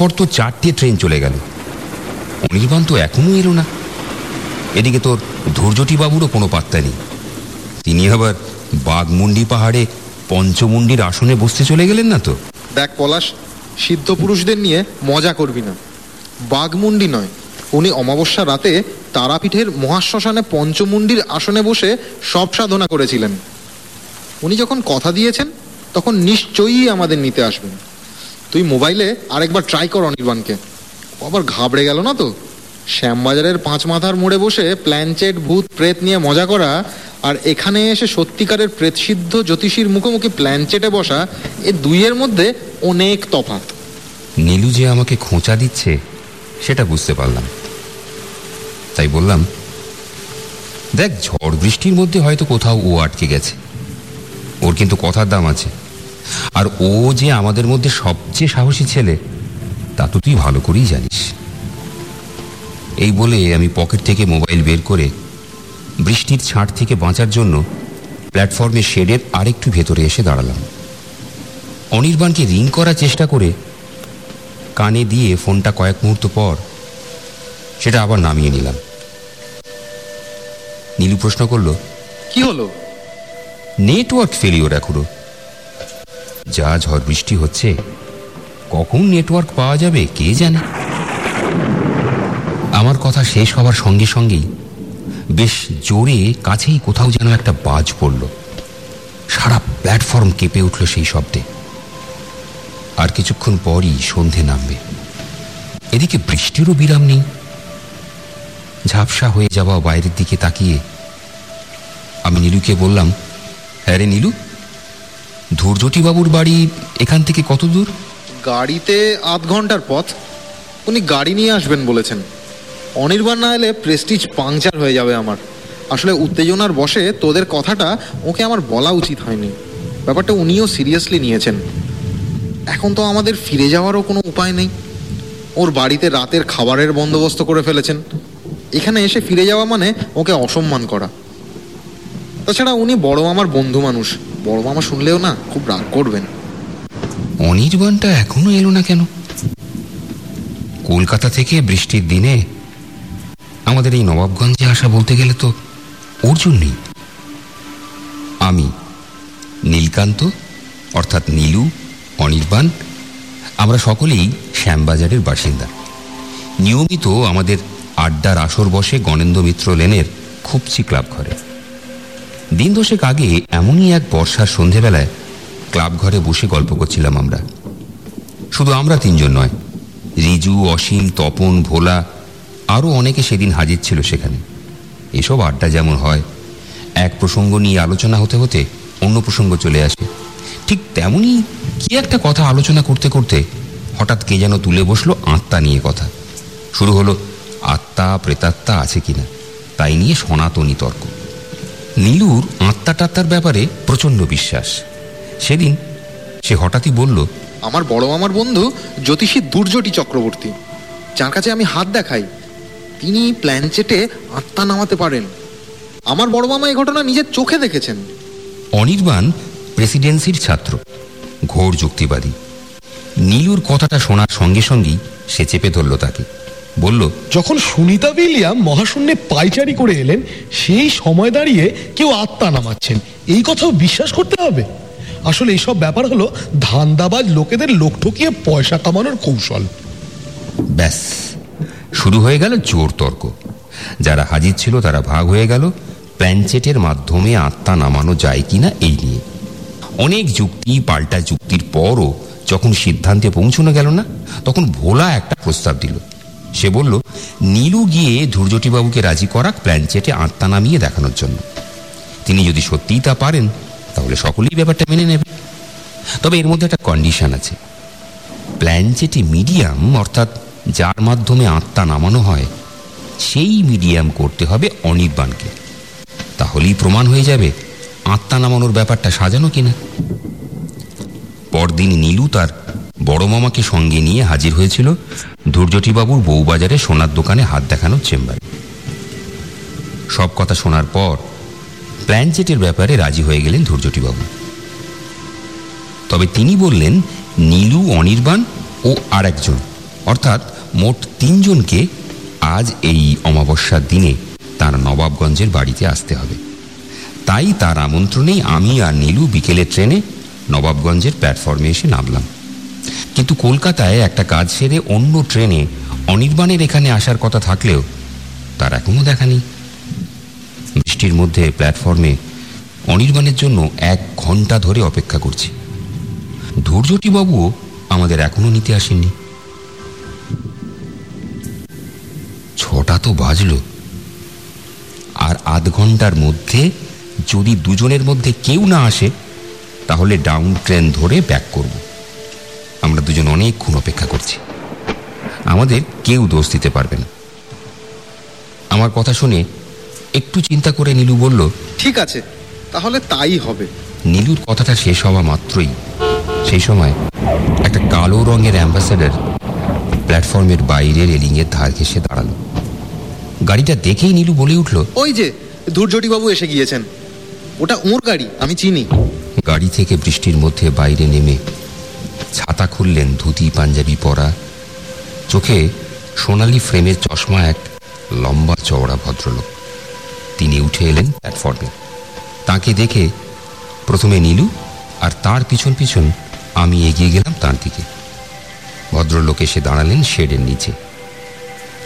পরপর তো চারটে ট্রেন চলে গেল। অনির্বাণ তো এখনও এলো না। এদিকে তোর ধৈর্যটি বাবুরও কোনো পাত্তা নেই। তিনি আবার বাঘমুন্ডি পাহাড়ে পঞ্চমুন্ডির আসনে বসতে চলে গেলেন না তো? দেখ পলাশ, সিদ্ধ পুরুষদের নিয়ে মজা করবি না। বাঘমুন্ডি নয়, উনি অমাবস্যা রাতে তারাপীঠের মহাশ্মশানে পঞ্চমুন্ডির আসনে বসে সব সাধনা করেছিলেন। উনি যখন কথা দিয়েছেন, তখন নিশ্চয়ই আমাদের নিতে আসবেন। তুই মোবাইলে আরেকবার ট্রাই কর অনির্বাণকে। আবার ঘাবড়ে গেল না তো? শ্যামবাজারের পাঁচ মাথার মোড়ে বসে প্ল্যানচেট, ভূত, প্রেত নিয়ে মজা করা আর এখানে এসে সত্যিকারের প্রেতসিদ্ধ জ্যোতিষীর মুখোমুখি প্ল্যানচেটে বসা এ দুইয়ের মধ্যে অনেক তফাৎ। নীলু যে আমাকে খোঁচা দিচ্ছে, সেটা বুঝতে পারলাম। তাই বললাম, দেখ, ঝড় বৃষ্টির মধ্যে হয়তো কোথাও ও আটকে গেছে। ওর কিন্তু কথার দাম আছে। আর ও যে আমাদের মধ্যে সবচেয়ে সাহসী ছেলে তা তো তুই ভালো করেই জানিস। এই বলে আমি পকেট থেকে মোবাইল বের করে বৃষ্টির ছাঁট থেকে বাঁচার জন্য প্ল্যাটফর্মে শেডের আরেকটু ভেতরে এসে দাঁড়ালাম। অনির্বাণকে রিং করার চেষ্টা করে কানে দিয়ে ফোনটা কয়েক মুহূর্ত পর সেটা আবার নামিয়ে নিলাম। নীলু প্রশ্ন করল কি হলো? নেটওয়ার্ক ফেলিওর এখনও। যা ঝড় বৃষ্টি হচ্ছে, কখন নেটওয়ার্ক পাওয়া যাবে কে জানে? আমার কথা শেষ হওয়ার সঙ্গে সঙ্গেই বেশ জোরে কাছেই কোথাও যেন একটা বাজ পড়ল। সারা প্ল্যাটফর্ম কেঁপে উঠল সেই শব্দে। আর কিছুক্ষণ পরই সন্ধে নামবে। এদিকে বৃষ্টিরও বিরাম নেই। ঝাপসা হয়ে যাওয়া বাইরের দিকে তাকিয়ে আমি নীলুকে বললাম হ্যাঁ রে নীলু ধৈর্যটি বাবুর বাড়ি এখান থেকে কত দূর? গাড়িতে আধ ঘণ্টার পথ। উনি গাড়ি নিয়ে আসবেন বলেছেন। অনির্বাণ না এলে প্রেস্টিজ পাংচার হয়ে যাবে আমার। আসলে উত্তেজনার বসে তোদের কথাটা ওকে আমার বলা উচিত হয়নি। ব্যাপারটা উনিও সিরিয়াসলি নিয়েছেন। এখন তো আমাদের ফিরে যাওয়ারও কোনো উপায় নেই। ওর বাড়িতে রাতের খাবারের বন্দোবস্ত করে ফেলেছেন। এখানে এসে ফিরে যাওয়া মানে ওকে অসম্মান করা। তাছাড়া উনি বড় আমার বন্ধু মানুষ। বড় মামা শুনলেও না খুব রাগ করবেন। অনির্বাণটা এখনও এলো না কেন? কলকাতা থেকে বৃষ্টির দিনে আমাদের এই নবাবগঞ্জে আসা বলতে গেলে তো ওর জন্যই আমি, নীলকান্ত, অর্থাৎ নীলু, অনির্বাণ, আমরা সকলেই শ্যামবাজারের বাসিন্দা। নিয়মিত আমাদের আড্ডার আসর বসে গণেন্দ্র মিত্র লেনের খুবছি ক্লাব ঘরে। দিন দশেক আগে এমনই এক বর্ষার সন্ধেবেলায় ক্লাব ঘরে বসে গল্প করছিলাম আমরা। শুধু আমরা তিনজন নয়, রিজু, অসীম, তপন, ভোলা, আরও অনেকে সেদিন হাজির ছিল সেখানে। এসব আড্ডা যেমন হয়, এক প্রসঙ্গ নিয়ে আলোচনা হতে হতে অন্য প্রসঙ্গ চলে আসে। ঠিক তেমনই কি একটা কথা আলোচনা করতে করতে হঠাৎ কে যেন তুলে বসল আত্মা নিয়ে কথা। শুরু হলো, আত্মা, প্রেতাত্মা আছে কিনা, তাই নিয়ে সনাতনী তর্ক। নীলুর আত্মা টাত্মার ব্যাপারে প্রচণ্ড বিশ্বাস। সেদিন সে হঠাৎই বলল আমার বড় মামার বন্ধু জ্যোতিষী দুর্যটি চক্রবর্তী যার কাছে আমি হাত দেখাই। তিনি প্ল্যানচেটে আত্মা নামাতে পারেন। আমার বড় মামা এই ঘটনা নিজের চোখে দেখেছেন। অনির্বাণ প্রেসিডেন্সির ছাত্র ঘোর যুক্তিবাদী। নীলুর কথাটা শোনার সঙ্গে সঙ্গেই সে চেপে ধরল তাকে। বলল যখন সুনিতা উইলিয়াম মহাশূন্যে পাইচারি করে এলেন সেই সময় দাঁড়িয়ে কেউ আত্মা নামাচ্ছেন। এই কথাও বিশ্বাস করতে হবে। আসলে এইসব ব্যাপার হলো ধান্দাবাজ লোকেদের লোক ঠকিয়ে পয়সা কামানোর কৌশল। ব্যাস শুরু হয়ে গেল জোর তর্ক। যারা হাজির ছিল তারা ভাগ হয়ে গেল। প্ল্যানচেটের মাধ্যমে আত্মা নামানো যায় কিনা এই নিয়ে। অনেক যুক্তি পাল্টা যুক্তির পরও যখন সিদ্ধান্তে পৌঁছানো গেল না তখন ভোলা একটা প্রস্তাব দিল। সে বলল, নীলু গিয়ে ধৈর্যটিবাবুকে রাজি করাক প্ল্যানচেটে আত্মা নামিয়ে দেখানোর জন্য। তিনি যদি সত্যিই তা পারেন, তাহলে সকলেই ব্যাপারটা মেনে নেবে। তবে এর মধ্যে একটা কন্ডিশন আছে। প্ল্যানচেটে মিডিয়াম, অর্থাৎ যার মাধ্যমে আত্মা নামানো হয়, সেই মিডিয়াম করতে হবে অনির্বাণকে। তাহলেই প্রমাণ হয়ে যাবে আত্মা নামানোর ব্যাপারটা সাজানো কিনা। পরদিন নীলু তার বড় মামাকে সঙ্গে নিয়ে হাজির হয়েছিল ধৈর্যটিবাবুর বউবাজারে সোনার দোকানে হাত দেখানোর চেম্বারে। সব কথা শোনার পর প্ল্যানচেটের ব্যাপারে রাজি হয়ে গেলেন ধৈর্যটিবাবু তবে তিনি বললেন, নীলু অনির্বাণ ও আর একজন অর্থাৎ মোট তিনজনকে আজ এই অমাবস্যার দিনে তার নবাবগঞ্জের বাড়িতে আসতে হবে। তাই তার আমন্ত্রণেই আমি আর নীলু বিকেলের ট্রেনে নবাবগঞ্জের প্ল্যাটফর্মে এসে নামলাম। কিন্তু কলকাতায় একটা কাজ সেরে অন্য ট্রেনে অনির্বাণের এখানে আসার কথা থাকলেও তার এখনও দেখা নেই। বৃষ্টির মধ্যে প্ল্যাটফর্মে অনির্বাণের জন্য এক ঘণ্টা ধরে অপেক্ষা করছি। ধৈর্যটিবাবুও আমাদের এখনও নিতে আসেননি। ছটা তো বাজলো। আর আধ ঘণ্টার মধ্যে যদি দুজনের মধ্যে কেউ না আসে, তাহলে ডাউন ট্রেন ধরে ব্যাক করব। অনেকক্ষণ অপেক্ষা করছি। আমাদের কেউ দোষ দিতে পারবে না। আমার কথা শুনে একটু চিন্তা করে নীলু বলল ঠিক আছে তাহলে তাই হবে। নীলুর কথাটা শেষ হওয়া মাত্রই। সেই সময় একটা কালো রঙের অ্যাম্বাসেডার প্ল্যাটফর্মের বাইরে রেলিংয়ের ধার ঘেসে দাঁড়াল। গাড়িটা দেখেই নীলু বলে উঠল ওই যে বাবু এসে গিয়েছেন। ওটা ওর গাড়ি আমি চিনি। গাড়ি থেকে বৃষ্টির মধ্যে বাইরে নেমে ছাতা খুললেন ধুতি, পাঞ্জাবি পরা। চোখে সোনালি ফ্রেমের চশমা এক লম্বা চওড়া ভদ্রলোক। তিনি উঠে এলেন প্ল্যাটফর্মে। তাকে দেখে প্রথমে নীলু আর তার পিছন পিছন আমি এগিয়ে গেলাম তার দিকে ভদ্রলোক এসে দাঁড়ালেন শেডের নিচে।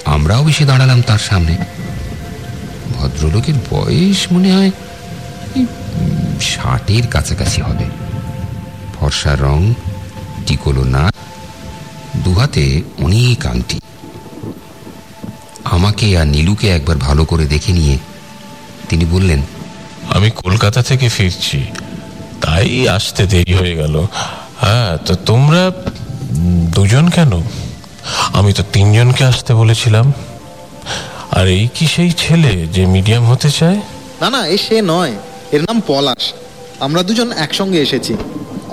আমরাও এসে দাঁড়ালাম তার সামনে। ভদ্রলোকের বয়স মনে হয় ষাটের কাছাকাছি হবে। ফর্সা রং টিকলো না দুহাতে অনেক আংটি। আমাকে আর নীলুকে একবার ভালো করে দেখে নিয়ে তিনি বললেন আমি কলকাতা থেকে ফিরছি তাই আসতে দেরি হয়ে গেল। হ্যাঁ তো তোমরা দুজন কেন? আমি তো তিনজনকে আসতে বলেছিলাম। আর এই কি সেই ছেলে যে মিডিয়াম হতে চায়? না না এ সে নয়। এর নাম পলাশ। আমরা দুজন একসঙ্গে এসেছি।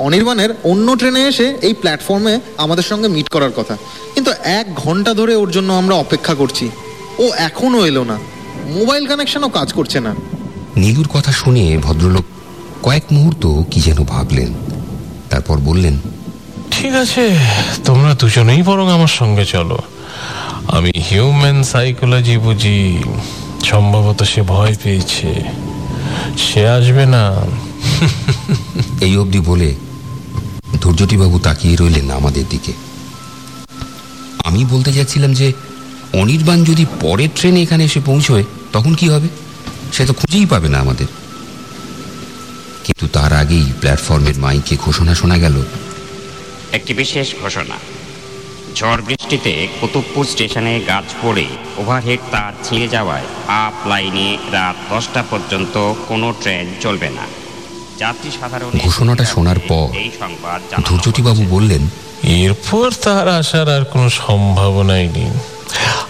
অনির্বাণের অন্য ট্রেনে এসে এই প্ল্যাটফর্মে আমাদের সঙ্গে মিট করার কথা। কিন্তু এক ঘণ্টা ধরে ওর জন্য আমরা অপেক্ষা করছি। ও এখনও এলো না। মোবাইল কানেকশনও কাজ করছে না। নীলুর কথা শুনে ভদ্রলোক কয়েক মুহূর্ত কি যেন ভাবলেন। তারপর বললেন ঠিক আছে তোমরা দুজনেই বরং আমার সঙ্গে চলো। আমি হিউম্যান সাইকোলজি বুঝি সম্ভবত সে ভয় পেয়েছে। সে আসবে না। এই অবধি বলে ধৈর্যটিবাবু তাকিয়ে রইলেন আমাদের দিকে। আমি বলতে যাচ্ছিলাম যে, অনির্বাণ যদি পরের ট্রেনে এখানে এসে পৌঁছয়, তখন কি হবে? সে তো খুঁজেই পাবে না আমাদের। কিন্তু তার আগেই প্ল্যাটফর্মের মাইকে ঘোষণা শোনা গেল। একটি বিশেষ ঘোষণা। ঝড় বৃষ্টিতে কুতুবপুর স্টেশনে গাছ পড়ে ওভারহেড তার ছিঁড়ে যাওয়ায় আপ লাইনে রাত দশটা পর্যন্ত কোনো ট্রেন চলবে না। ঘোষণাটা শোনার পর ধৈর্যটিবাবু বললেন এরপর তার আসার আর কোনো সম্ভাবনাই নেই।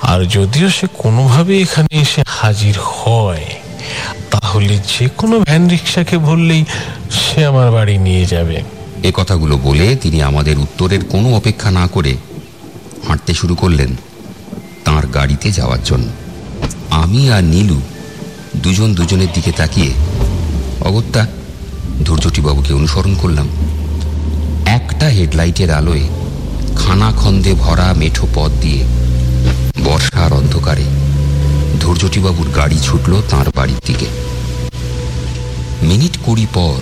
আর যদিও সে কোনোভাবে এখানে এসে হাজির হয় তাহলে যে কোনো ভ্যান রিক্সাকে বললেই সে আমার বাড়ি নিয়ে যাবে। এ কথাগুলো বলে তিনি আমাদের উত্তরের কোনো অপেক্ষা না করে হাঁটতে শুরু করলেন তার গাড়িতে যাওয়ার জন্য। আমি আর নীলু দুজন দুজনের দিকে তাকিয়ে অগত্যা ধৈর্যটিবাবুকে অনুসরণ করলাম। একটা হেডলাইটের আলোয় খানাখন্দে ভরা মেঠো পথ দিয়ে বর্ষার অন্ধকারে ধৈর্যটিবাবুর গাড়ি ছুটল তার বাড়ির দিকে। মিনিট কুড়ি পর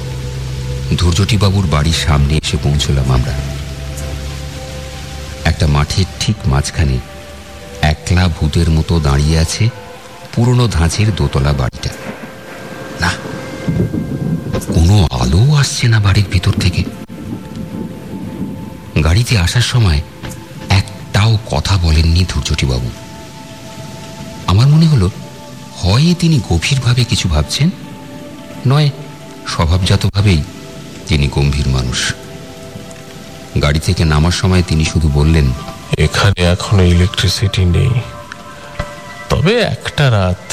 ধৈর্যটিবাবুর বাড়ির সামনে এসে পৌঁছলাম আমরা। একটা মাঠের ঠিক মাঝখানে একলা ভূতের মতো দাঁড়িয়ে আছে পুরনো ধাঁচের দোতলা বাড়িটা। না কোনো আলো আসছে না বাড়ির ভিতর থেকে। গাড়িতে আসার সময় একটাও কথা বলেননি ধৈর্যটিবাবু। আমার মনে হলো, হয় তিনি গভীরভাবে কিছু ভাবছেন, নয় স্বভাবজাতভাবেই তিনি গম্ভীর মানুষ। গাড়ি থেকে নামার সময় তিনি শুধু বললেন, এখানে এখনও ইলেকট্রিসিটি নেই। তবে একটা রাত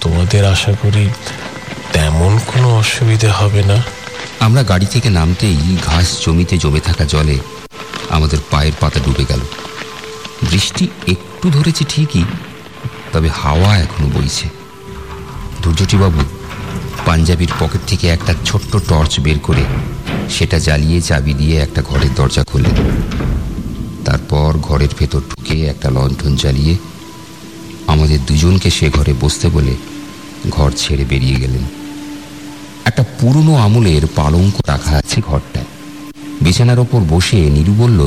তোমাদের আশা করি তেমন কোনো অসুবিধে হবে না। আমরা গাড়ি থেকে নামতেই ঘাস জমিতে জমে থাকা জলে আমাদের পায়ের পাতা ডুবে গেল। বৃষ্টি একটু ধরেছে ঠিকই, তবে হাওয়া এখনও বইছে। দুর্যটিবাবু পাঞ্জাবির পকেট থেকে একটা ছোট্ট টর্চ বের করে সেটা জ্বালিয়ে চাবি দিয়ে একটা ঘরের দরজা খুললেন। তারপর ঘরের ভেতর ঢুকে একটা লণ্ঠন জ্বালিয়ে আমাদের দুজনকে সে ঘরে বসতে বলে ঘর ছেড়ে বেরিয়ে গেলেন। একটা পুরনো আমলের পালঙ্ক রাখা আছে ঘরটায়। বিছানার ওপর বসে নীরু বলল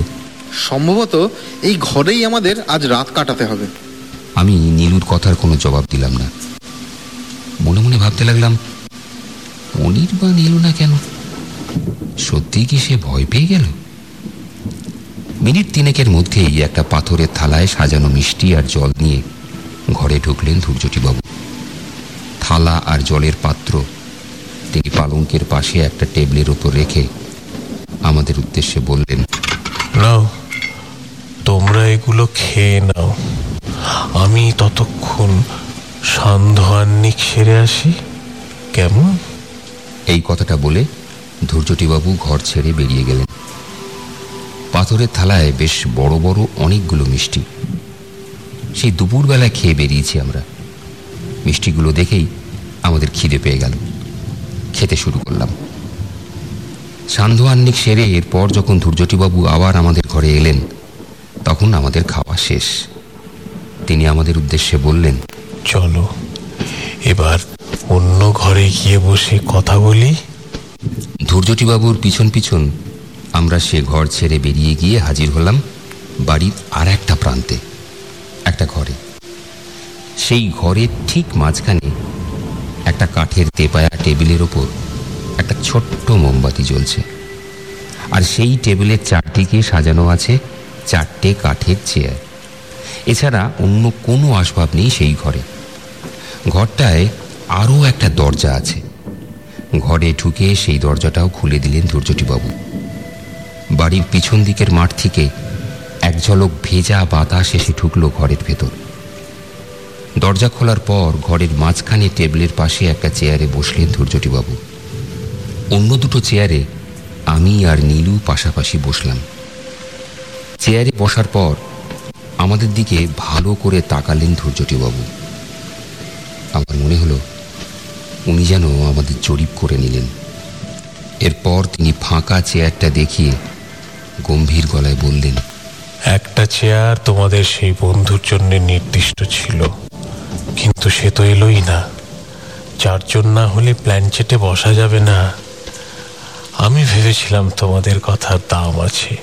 সম্ভবত এই ঘরেই আমাদের আজ রাত কাটাতে হবে। আমি নীলুর কথার কোনো জবাব দিলাম না। মনে মনে ভাবতে লাগলাম পনির বা নিল না কেন? সত্যি কি সে ভয় পেয়ে গেল? মিনিট তিনেকের মধ্যেই একটা পাথরের থালায় সাজানো মিষ্টি আর জল নিয়ে ঘরে ঢুকলেন ধূর্যটিবাবু থালা আর জলের পাত্র তিনি পালঙ্কের পাশে একটা টেবিলের ওপর রেখে আমাদের উদ্দেশ্যে বললেন নাও তোমরা এগুলো খেয়ে নাও। আমি ততক্ষণ সান্ধ্য আহ্নিক সেরে আসি। কেমন? এই কথাটা বলে ধৈর্যটিবাবু ঘর ছেড়ে বেরিয়ে গেলেন। পাথরের থালায় বেশ বড় বড় অনেকগুলো মিষ্টি। সেই দুপুরবেলায় খেয়ে বেরিয়েছি আমরা। মিষ্টিগুলো দেখেই আমাদের খিদে পেয়ে গেল। খেতে শুরু করলাম। সান্ধ্য আহ্নিক সেরে এরপর যখন ধৈর্যটিবাবু আবার আমাদের ঘরে এলেন তখন আমাদের খাওয়া শেষ। তিনি আমাদের উদ্দেশ্যে বললেন চলো এবার অন্য ঘরে গিয়ে বসে কথা বলি। ধৈর্যটিবাবুর পিছন পিছন আমরা সে ঘর ছেড়ে বেরিয়ে গিয়ে হাজির হলাম বাড়ির আর একটা প্রান্তে একটা ঘরে। সেই ঘরের ঠিক মাঝখানে একটা কাঠের তেপায়া টেবিলের ওপর একটা ছোট্ট মোমবাতি জ্বলছে। আর সেই টেবিলের চারদিকে সাজানো আছে চারটে কাঠের চেয়ার। এছাড়া অন্য কোনো আসবাব নেই সেই ঘরে। ঘরটায় আরও একটা দরজা আছে। ঘরে ঢুকে সেই দরজাটাও খুলে দিলেন ধৈর্যটিবাবু। বাড়ির পিছন দিকের মাঠ থেকে এক ঝলক ভেজা বাতাস এসে ঢুকলো ঘরের ভেতর। দরজা খোলার পর ঘরের মাঝখানে টেবিলের পাশে একটা চেয়ারে বসলেন ধৈর্যটিবাবু। অন্য দুটো চেয়ারে আমি আর নীলু পাশাপাশি বসলাম। চেয়ারে বসার পর আমাদের দিকে ভালো করে তাকালেন ধৈর্যটিবাবু। আমার মনে হলো উনি যেন আমাদের জরিপ করে নিলেন। এরপর তিনি ফাঁকা চেয়ারটা দেখিয়ে গম্ভীর গলায় বললেন, একটা চেয়ার তোমাদের সেই বন্ধুর জন্য নির্দিষ্ট ছিল। কিন্তু সে তো এলোই না। চারজন না হলে প্ল্যানচেটে বসা যাবে না। আমি ভেবেছিলাম তোমাদের কথার দাম আছে।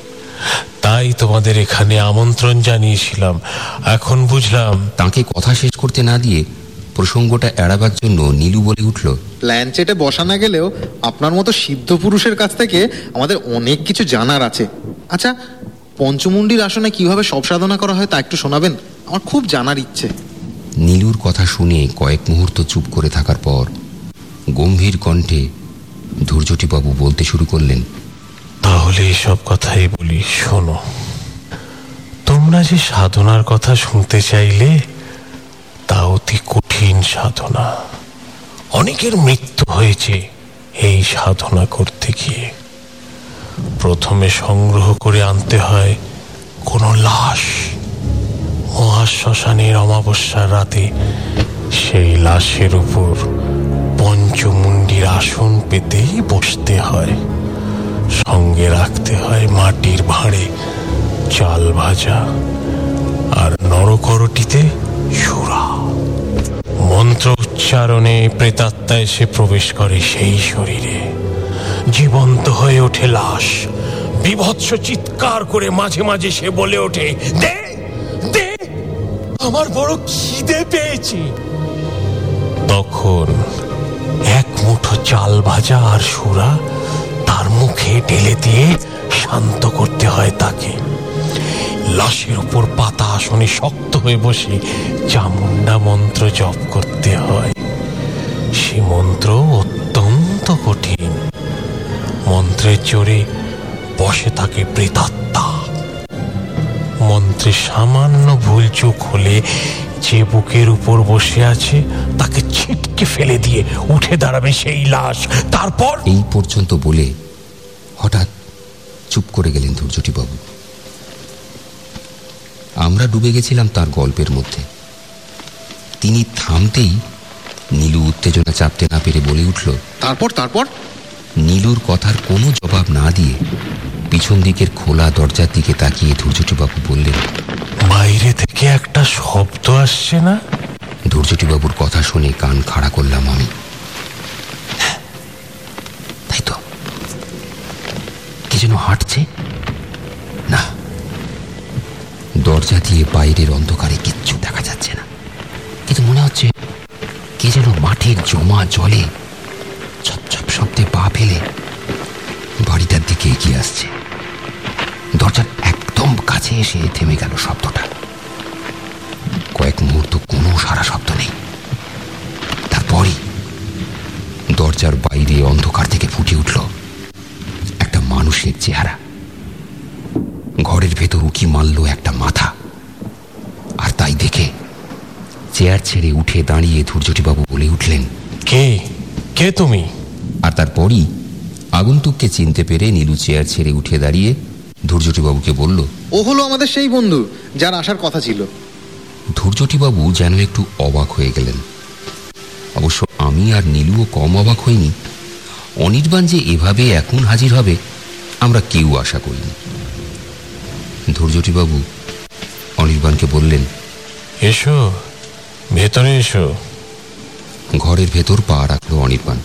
তাই তোমাদের এখানে আমন্ত্রণ জানিয়েছিলাম। এখন বুঝলাম। তাকে কথা শেষ করতে না দিয়ে প্রসঙ্গটা এড়াবার জন্য নীলু বলে উঠল প্ল্যানচেটে বসা না গেলেও আপনার মতো সিদ্ধ পুরুষের কাছ থেকে আমাদের অনেক কিছু জানার আছে। আচ্ছা পঞ্চমুণ্ডির আসনে কীভাবে সব সাধনা করা হয় তা একটু শোনাবেন? আমার খুব জানার ইচ্ছে। নীলুর কথা শুনে কয়েক মুহূর্ত চুপ করে থাকার পর গম্ভীর কণ্ঠে ধৈর্যটিবাবু বলতে শুরু করলেন, তাহলে এসব কথাই বলি, শোনো। তোমরা যে সাধনার কথা শুনতে চাইলে, তা অতি কঠিন সাধনা। অনেকের মৃত্যু হয়েছে এই সাধনা করতে গিয়ে। প্রথমে সংগ্রহ করে আনতে হয় কোনো লাশ। মহাশ্মশানের অমাবস্যার রাতে সেই লাশের উপর পঞ্চমুণ্ডির আসন পেতেই বসতে হয়। সঙ্গে রাখতে হয় মাটির ভাঁড়ে চাল ভাজা আর নরকরটিতে সুরা। মন্ত্র উচ্চারণে প্রেতাত্মা এসে প্রবেশ করে সেই শরীরে। জীবন্ত হয়ে ওঠে লাশ। বিভৎস চিৎকার করে মাঝে মাঝে সে বলে ওঠে দে আমার বড় খিদে পেয়েছে। তখন এক মুঠো চাল ভাজা আর সুরা তার মুখে ঢেলে দিয়ে শান্ত করতে হয় তাকে। লাশের উপর পাতা আসনে শক্ত হয়ে বসে চামুন্ডা মন্ত্র জপ করতে হয়। সে মন্ত্র অত্যন্ত কঠিন। মন্ত্রের জোরে বসে থাকে প্রেতাত্মা মন্ত্রে সামান্য ভুল চোখ হলে যে বুকের উপর বসে আছে তাকে ছিটকে ফেলে দিয়ে উঠে দাঁড়াবে সেই লাশ। তারপর? এই পর্যন্ত বলে হঠাৎ চুপ করে গেলেন ধৈর্যটিবাবু আমরা ডুবে গেছিলাম তার গল্পের মধ্যে। তিনি থামতেই নীলু উত্তেজনা চাপতে না পেরে বলে উঠল তারপর তারপর? নীলুর কথার কোনো জবাব না দিয়ে পিছন দিকের খোলা দরজার দিকে তাকিয়ে ধৈর্যটিবাবু বললেন বাইরে থেকে একটা শব্দ আসছে না? ধৈর্যটিবাবুর কথা শুনে কান খাড়া করলাম আমি। তাই তো। কে যেন হাঁটছে? না। দরজা দিয়ে বাইরের অন্ধকারে কিচ্ছু দেখা যাচ্ছে না। কিন্তু মনে হচ্ছে কে যেন মাঠের জমা জলে ছপছপ শব্দে পা ফেলে বাড়িটার দিকে এগিয়ে আসছে। দরজার একদম কাছে এসে থেমে গেল শব্দটা। কয়েক মুহূর্ত কোনো সারা শব্দ নেই। তারপরই দরজার বাইরে অন্ধকার থেকে ফুটে উঠল একটা মানুষের চেহারা। ঘরের ভেতর উকি মারল একটা মাথা। আর তাই দেখে চেয়ার ছেড়ে উঠে দাঁড়িয়ে ধৈর্যটিবাবু বলে উঠলেন, কে? কে তুমি? আর তারপরই আগন্তুককে চিনতে পেরে নীলু চেয়ার ছেড়ে উঠে দাঁড়িয়ে ধৈর্যটিবাবুকে বলল ও হলো আমাদের সেই বন্ধু যার আসার কথা ছিল। ধৈর্যটিবাবু যেন একটু অবাক হয়ে গেলেন। অবশ্য আমি আর নীলুও কম অবাক হইনি। অনির্বাণ যে এভাবে এখন হাজির হবে আমরা কেউ আশা করিনি। ধৈর্যটিবাবু অনির্বাণকে বললেন এসো ভেতরে এসো। ঘরের ভেতর পা রাখল অনির্বাণ।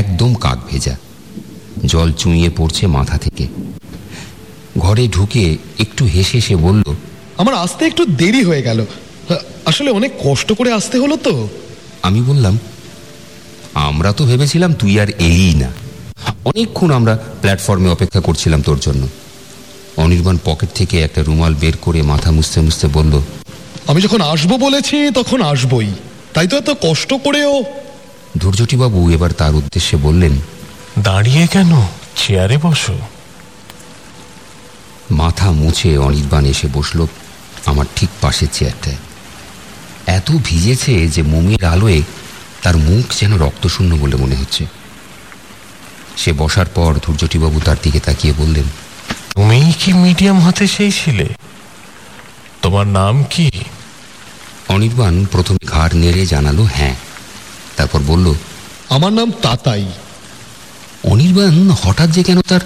একদম কাক ভেজা। জল চুঁইয়ে পড়ছে মাথা থেকে। ঘরে ঢুকে একটু হেসে সে বলল আমার আসতে একটু দেরি হয়ে গেল। আসলে অনেক কষ্ট করে আসতে হলো তো। আমি বললাম আমরা তো ভেবেছিলাম তুই আর এলি না। অনেকক্ষণ আমরা প্ল্যাটফর্মে অপেক্ষা করছিলাম তোর জন্য। অনির্বাণ পকেট থেকে একটা রুমাল বের করে মাথা মুছতে মুছতে বলল আমি যখন আসব বলেছি তখন আসবই। তাই তো এত কষ্ট করেও ধৈর্যটিবাবু এবার তার উদ্দেশ্যে বললেন দাঁড়িয়ে কেন? চেয়ারে বসো। মাথা মুছে অনির্বাণ এসে বসল আমার ঠিক পাশের চেয়ারটায়। এত ভিজেছে যে মোমের আলোয় তার মুখ যেন রক্তশূন্য বলে মনে হচ্ছে। সে বসার পর ধৈর্যটিবাবু তার দিকে তাকিয়ে বললেন তুমি কি মিডিয়াম হাতে সেই চেয়েছিলে তোমার নাম কি? অনির্বাণ প্রথমে ঘাড় নেড়ে জানালো হ্যাঁ। তারপর বলল আমার নাম তাতাই। অনির্বাণ হঠাৎ যে কেন তার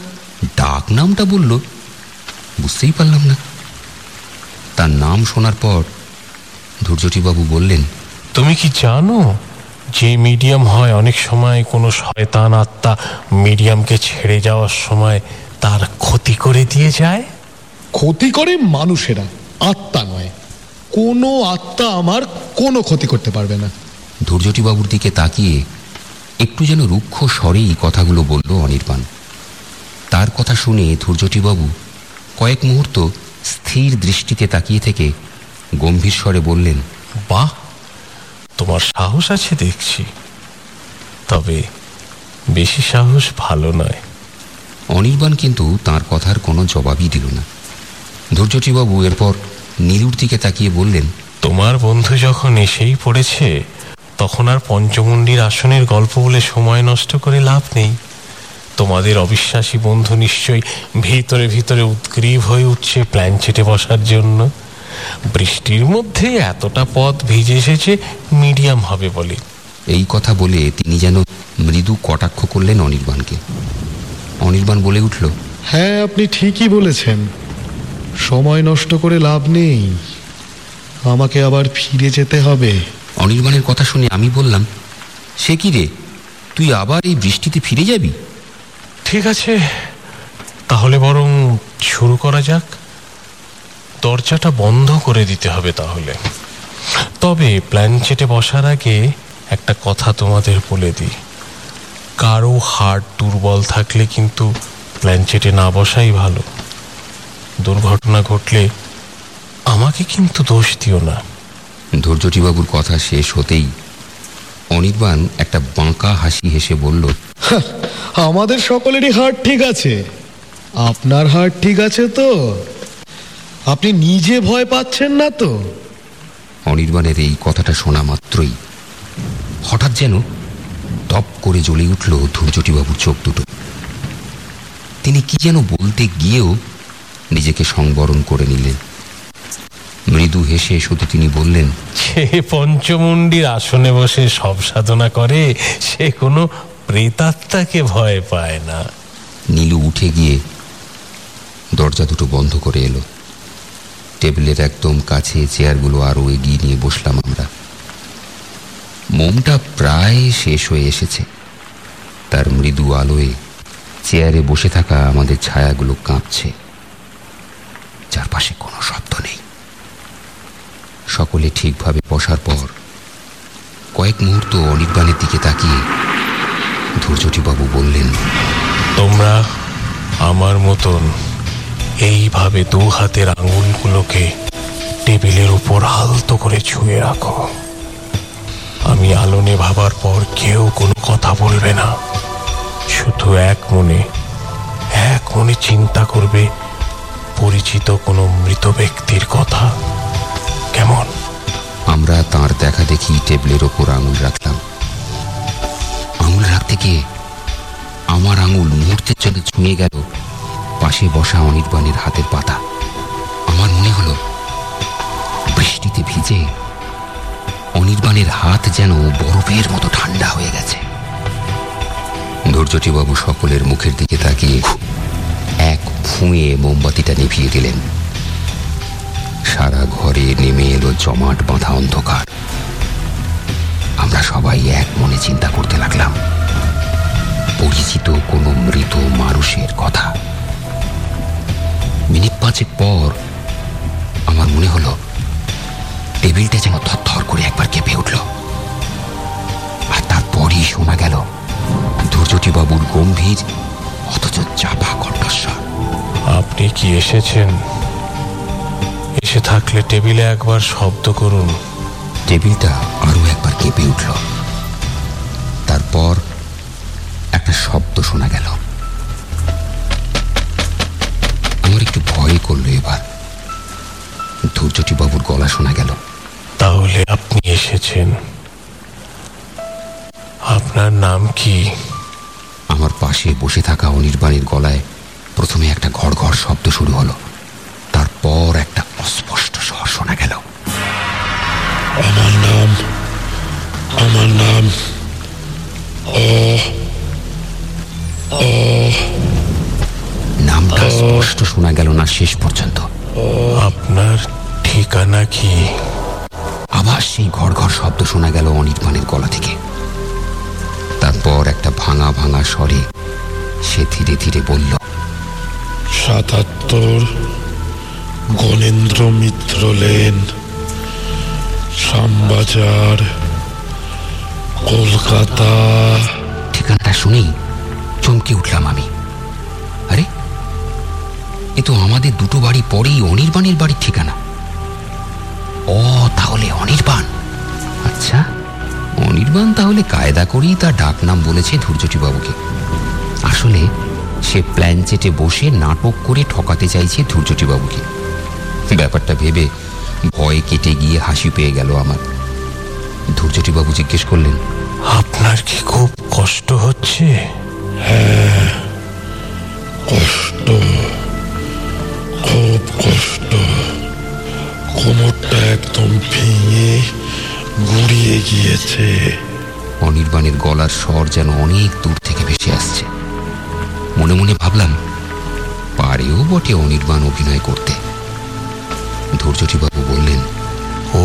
ডাক নামটা বলল বুঝতেই পারলাম না। তার নাম শোনার পর ধৈর্যটিবাবু বললেন তুমি কি জানো যে মিডিয়াম হয় অনেক সময় কোনো শয়তান আত্মা মিডিয়ামকে ছেড়ে যাওয়ার সময় তার ক্ষতি করে দিয়ে যায়? ক্ষতি করে মানুষেরা আত্মা নয়। কোনো আত্মা আমার কোনো ক্ষতি করতে পারবে না। ধৈর্যটিবাবুর দিকে তাকিয়ে একটু যেন রুক্ষ স্বরেই কথাগুলো বলল অনির্বাণ। তার কথা শুনে ধৈর্যটিবাবু কয়েক মুহূর্ত স্থির দৃষ্টিতে তাকিয়ে থেকে গম্ভীর স্বরে বললেন বাহ তোমার সাহস আছে দেখছি। তবে বেশি সাহস ভালো নয়। অনির্বাণ কিন্তু তার কথার কোনো জবাবই দিল না। ধৈর্যটিবাবু এরপর নীলুর দিকে তাকিয়ে বললেন তোমার বন্ধু যখন এসেই পড়েছে তখন আর পঞ্চমুণ্ডির আসনের গল্প বলে সময় নষ্ট করে লাভ নেই। তোমাদের অবিশ্বাসী বন্ধু নিশ্চয়ই ভিতরে ভিতরে উদ্গ্রীব হয়ে উঠছে প্ল্যান প্ল্যানচেটে বসার জন্য। বৃষ্টির মধ্যে এতটা পথ ভিজে এসেছে মিডিয়াম হবে বলে। এই কথা বলে তিনি যেন মৃদু কটাক্ষ করলেন অনির্বাণকে। অনির্বাণ বলে উঠল হ্যাঁ আপনি ঠিকই বলেছেন। সময় নষ্ট করে লাভ নেই। আমাকে আবার ফিরে যেতে হবে। অনির্বাণের কথা শুনে আমি বললাম, সে কি রে? তুই আবার এই বৃষ্টিতে ফিরে যাবি? ঠিক আছে, তাহলে বরং শুরু করা যাক। দরজাটা বন্ধ করে দিতে হবে তাহলে। তবে প্ল্যানচেটে বসার আগে একটা কথা তোমাদের বলে দিই। কারও হার্ট দুর্বল থাকলে কিন্তু প্ল্যানচেটে না বসাই ভালো। দুর্ঘটনা ঘটলে আমাকে কিন্তু দোষ দিও না। ধৈর্যটিবাবুর কথা শেষ হতেই অনির্বাণ একটা বাঁকা হাসি হেসে বলল আমাদের সকলেরই হার্ট ঠিক আছে। আপনার হার্ট ঠিক আছে তো? আপনি নিজে ভয় পাচ্ছেন না তো? অনির্বাণের এই কথাটা শোনা মাত্রই হঠাৎ যেন টপ করে জ্বলে উঠল ধূর্যটিবাবুর চোখ দুটো। তিনি কি যেন বলতে গিয়েও নিজেকে সংবরণ করে নিলেন। মৃদু হেসে শুধু তিনি বললেন সে পঞ্চমুণ্ডির আসনে বসে সব সাধনা করে সে কোনো প্রেতাত্মাকে ভয় পায় না। নীলু উঠে গিয়ে দরজা দুটো বন্ধ করে এলো। টেবিলের একদম কাছে চেয়ারগুলো আরও এগিয়ে নিয়ে বসলাম আমরা। মোমটা প্রায় শেষ হয়ে এসেছে। তার মৃদু আলোয় চেয়ারে বসে থাকা আমাদের ছায়াগুলো কাঁপছে। চারপাশে কোনো শব্দ নেই। সকলে ঠিকভাবে বসার পর কয়েক মুহূর্ত অনির্বাণের দিকে তাকিয়ে ধৈর্যটিবাবু বললেন, তোমরা আমার মতন এইভাবে দু হাতের আঙুলগুলোকে টেবিলের উপর আলতো করে ছুঁয়ে রাখো। আমি আলোনে ভাবার পর কেউ কোনো কথা বলবে না। শুধু এক মনে এক মনে চিন্তা করবে পরিচিত কোনো মৃত ব্যক্তির কথা। কেমন? আমরা তার দেখা দেখি টেবিলের ওপর আঙুল রাখলাম। আঙুল রাখতে গিয়ে আমার আঙুল মুহূর্তের জন্য ছুঁয়ে গেল পাশে বসা অনির্বাণের হাতের পাতা। আমার মনে হলো, বৃষ্টিতে ভিজে অনির্বাণের হাত যেন বরফের মতো ঠান্ডা হয়ে গেছে। ধৈর্যটিবাবু সকলের মুখের দিকে তাকিয়ে এক ফুঁয়ে মোমবাতিটা নিভিয়ে দিলেন। সারা ঘরে নেমে এলো জমাট বাঁধা অন্ধকার। আমরা সবাই এক মনে চিন্তা করতে লাগলাম। পরিচিত কোনো মৃত মানুষের কথা। মিনিট পাঁচেক পর আমার মনে হলো, টেবিলটা যেন থরথর করে একবার কেঁপে উঠল। আর তারপরই শোনা গেল বাবুর গম্ভীর অথচ চাপা কণ্ঠস্বর। আপনি কি এসেছেন? এসে থাকলে টেবিলে একবার শব্দ করুন। টেবিলটা আরও একবার কেঁপে উঠল। তারপর একটা শব্দ শোনা গেল। আমার একটু ভয় করল এবার। ধৈর্যটি বাবুর গলা শোনা গেল। তাহলে আপনি এসেছেন। আপনার নাম কি? আমার পাশে বসে থাকা অনির্বাণের গলায় প্রথমে একটা ঘড় ঘড় শব্দ শুরু হলো। তারপর শেষ পর্যন্ত। আপনার ঠিকানা কি? আবার সেই ঘর ঘর শব্দ শোনা গেল অনির্বাণের গলা থেকে। তারপর একটা ভাঙা ভাঙা স্বরে সে ধীরে ধীরে বলল সাতাত্তর গণেন্দ্র মিত্র লেন শ্যামবাজার কলকাতা। ঠিকানাটা শুনেই চমকে উঠলাম আমি। এ তো আমাদের দুটো বাড়ি পরেই অনির্বাণের বাড়ির ঠিকানা। ও, তাহলে অনির্বাণ। আচ্ছা অনির্বাণ তাহলে কায়দা করেই তার ডাক নাম বলেছে ধৈর্যটিবাবুকে আসলে সে প্ল্যান চেটে বসে নাটক করে ঠকাতে চাইছে ধৈর্যটিবাবুকে ব্যাপারটা ভেবে ভয় কেটে গিয়ে হাসি পেয়ে গেল আমার। ধৈর্যটিবাবু জিজ্ঞেস করলেন, আপনার কি খুব কষ্ট হচ্ছে? হ্যাঁ কষ্ট। খুব কষ্ট কোমরটা একদম ভেঙে গুড়িয়ে গিয়েছে। অনির্বাণের গলার স্বর যেন অনেক দূর থেকে ভেসে আসছে। মনে মনে ভাবলাম পারেও বটে অনির্বাণ অভিনয় করতে। ধৈর্যটিবাবু বললেন ও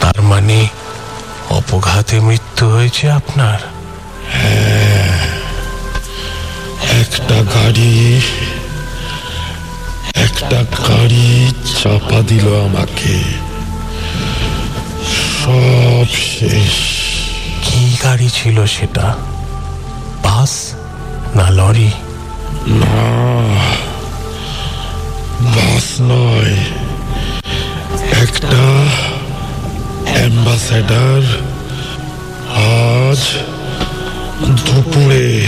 তার মানে অপঘাতে মৃত্যু হয়েছে আপনার? হ্যাঁ একটা গাড়ি একটা গাড়ি চাপা দিল আমাকে। সব শেষ। কি গাড়ি ছিল সেটা? বাস না লরি? না বাস নয়। একটা অ্যাম্বাসেডার আজ দুপুরে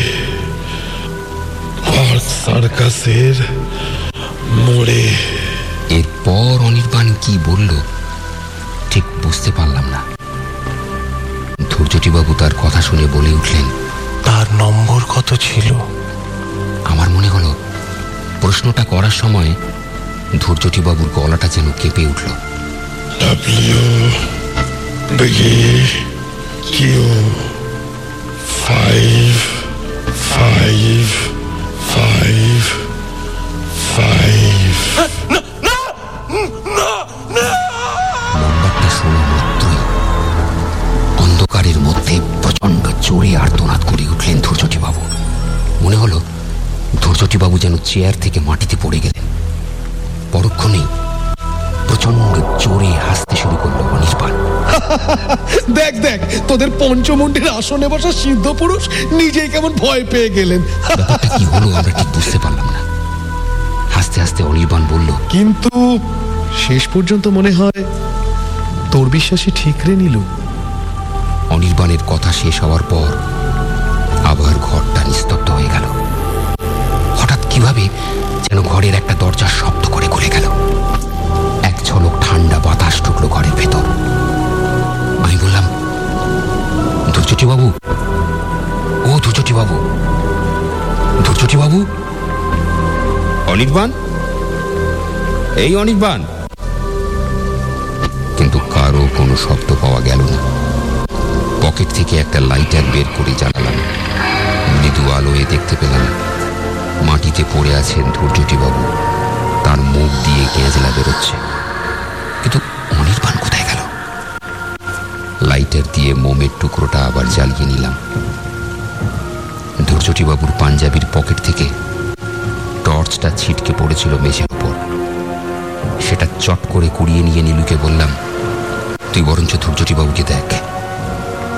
পার্ক সার্কাসের মোড়ে এরপর অনির্বাণ কি বলল ঠিক বুঝতে পারলাম না। ধৈর্যটিবাবু তার কথা শুনে বলে উঠলেন তার নম্বর কত ছিল? আমার মনে হলো প্রশ্নটা করার সময় ধৈর্যটিবাবুর গলাটা যেন কেঁপে উঠল। ফাইভ ফাইভ ফাইভ ফাইভ জোরে আর্তনাদ করে উঠলেন ধৈর্যটিবাবু। মনে হলো ধৈর্যটিবাবু যেন চেয়ার থেকে মাটিতে পড়ে গেলেন। পরক্ষণেই প্রচণ্ড জোরে হাসতে শুরু করল অনির্বাণ। দেখ দেখ তোদের পঞ্চমুন্ডির আসনে বসা সিদ্ধ পুরুষ নিজেই কেমন ভয় পেয়ে গেলেন। ব্যাপারটা কি হলো আমরা ঠিক বুঝতে পারলাম না। হাসতে হাসতে অনির্বাণ বলল কিন্তু শেষ পর্যন্ত মনে হয় তোর বিশ্বাসই ঠিক রে নিলু। অনির্বাণের কথা শেষ হওয়ার পর আবার ঘরটা নিস্তব্ধ হয়ে গেল। হঠাৎ কীভাবে যেন ঘরের একটা দরজার শব্দ করে খুলে গেল। এক ঝলক ঠান্ডা বাতাস ঢুকলো ঘরের ভেতর। আমি বললাম বাবু ও বাবু ধৈর্যটি বাবু অনির্বাণ? এই অনির্বাণ? কিন্তু কারও কোনো শব্দ পাওয়া গেল না। পকেট থেকে একটা লাইটার বের করে জ্বালালাম। মৃদু আলোয় দেখতে পেলাম, মাটিতে পড়ে আছেন ধৈর্যটিবাবু। তার মুখ দিয়ে গেঁজলা বেরোচ্ছে। কিন্তু অনির্বাণ কোথায় গেল? লাইটার দিয়ে মোমের টুকরোটা আবার জ্বালিয়ে নিলাম। ধৈর্যটিবাবুর পাঞ্জাবির পকেট থেকে টর্চটা ছিটকে পড়েছিল মেঝের উপর। সেটা চট করে কুড়িয়ে নিয়ে নীলুকে বললাম, তুই বরঞ্চ ধৈর্যটিবাবুকে দেখ।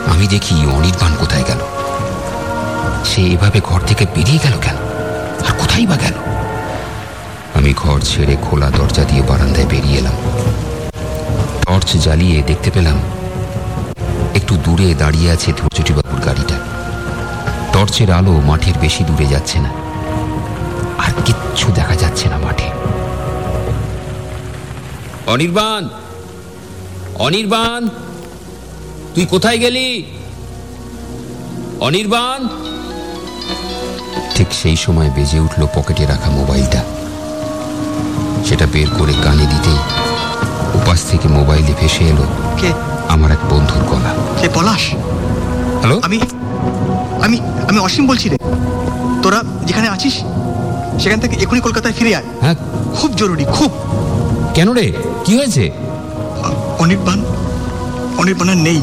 আমি দেখি অনির্বাণ কোথায় গেল? সে এভাবে ঘর থেকে বেরিয়ে গেল কেন? আর কোথায় বা গেল? আমি ঘর ছেড়ে খোলা দরজা দিয়ে বারান্দায় বেরিয়ে এলাম। টর্চ জ্বালিয়ে দেখতে পেলাম একটু দূরে দাঁড়িয়ে আছে ধৈর্যটিবাবুর গাড়িটা। টর্চের আলো মাঠের বেশি দূরে যাচ্ছে না। আর কিচ্ছু দেখা যাচ্ছে না মাঠে। অনির্বাণ! অনির্বাণ! তুই কোথায় গেলি? অনির্বাণ? ঠিক সেই সময় বেজে উঠল পকেটে রাখা মোবাইলটা। সেটা বের করে কানে দিতেই উপাস থেকে মোবাইলে ভেসে এলো কে? আমার এক বন্ধুর গলা। কে পলাশ? হ্যালো? আমি আমি আমি অসীম বলছি রে। তোরা যেখানে আছিস সেখান থেকে এখনই কলকাতায় ফিরে আয়। হ্যাঁ? খুব জরুরি খুব। কেন রে? কি হয়েছে? অনির্বাণ অনির্বাণ আর নেই।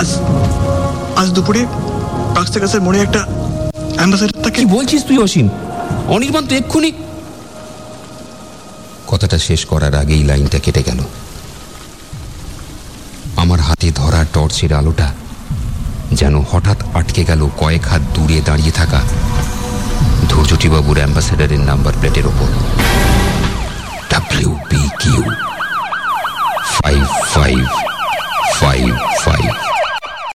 আজ আজ দুপুরে পাকসাকাসের মোড়ে একটা অ্যাম্বাসেডার তাকে কি বলছিস তুই অসীম? অনির্বাণ তো এক্ষুনি কথাটা শেষ করার আগেই লাইনটা কেটে গেল। আমার হাতে ধরা টর্চের আলোটা যেন হঠাৎ আটকে গেল কয়েক হাত দূরে দাঁড়িয়ে থাকা ধৈর্যটিবাবুর অ্যাম্বাসেডারের নাম্বার প্লেটের ওপর। W B Q five five